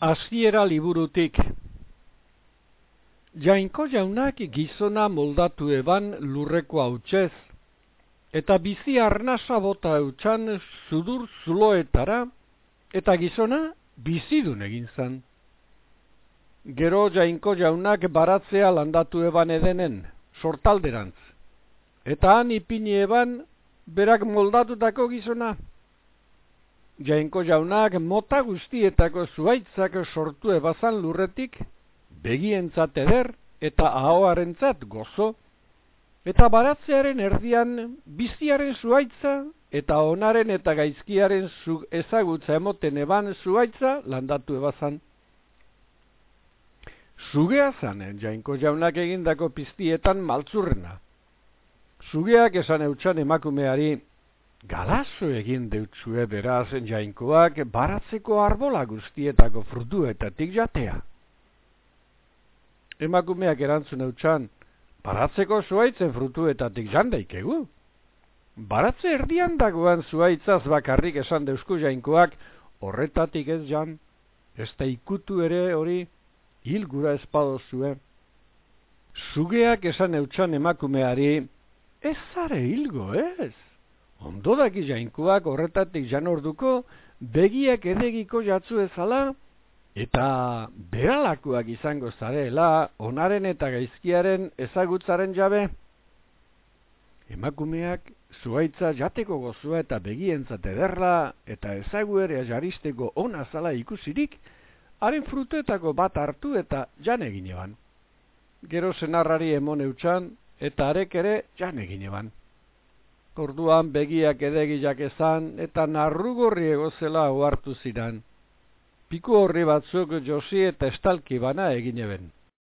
Aziera liburutik Jainko jaunak gizona moldatu eban lurreko hautsez, eta bizi arnasa bota eutxan sudur zuloetara, eta gizona bizidun egin zan. Gero jainko jaunak baratzea landatu eban edenen, sortalderantz, eta han ipini eban berak moldatutako gizona. Jainko jaunak mota guztietako zuaitzak sortu ebazan lurretik, begientzat eder eta ahoarentzat gozo, eta baratzearen erdian biziaren zuaitza eta onaren eta gaizkiaren ezagutza emoten eban zuaitza landatu ebazan. Zugea zanen jainko jaunak egindako piztietan maltzurrena. Zugeak esan eutxan emakumeari, Galazo egin deutzue beraz jainkoak baratzeko arbola guztietako frutuetatik jatea. Emakumeak erantzun eutxan, baratzeko zuaitzen frutuetatik jandaikegu. Baratze erdian dagoan zuaitzaz bakarrik esan deusku jainkoak horretatik ez jan, ez da ikutu ere hori hil gura espado zuen. Zugeak esan eutxan emakumeari, ez zare hilgo ez. Ondo daki jainkoak horretatik jan orduko, begiak edegiko jatzu ezala, eta beralakuak izango zarela, onaren eta gaizkiaren ezagutzaren jabe. Emakumeak zuaitza jateko gozua eta begientzat ederra eta ezaguerea jaristeko ona zala ikusirik, haren frutuetako bat hartu eta jan egin eban. Gero zenarrari emon eutxan eta arek ere jan egin eban. Orduan begiak edegiak ezan eta narrugorri egozela ohartu ziran. Piku horri batzuk josi eta estalki bana egin eben.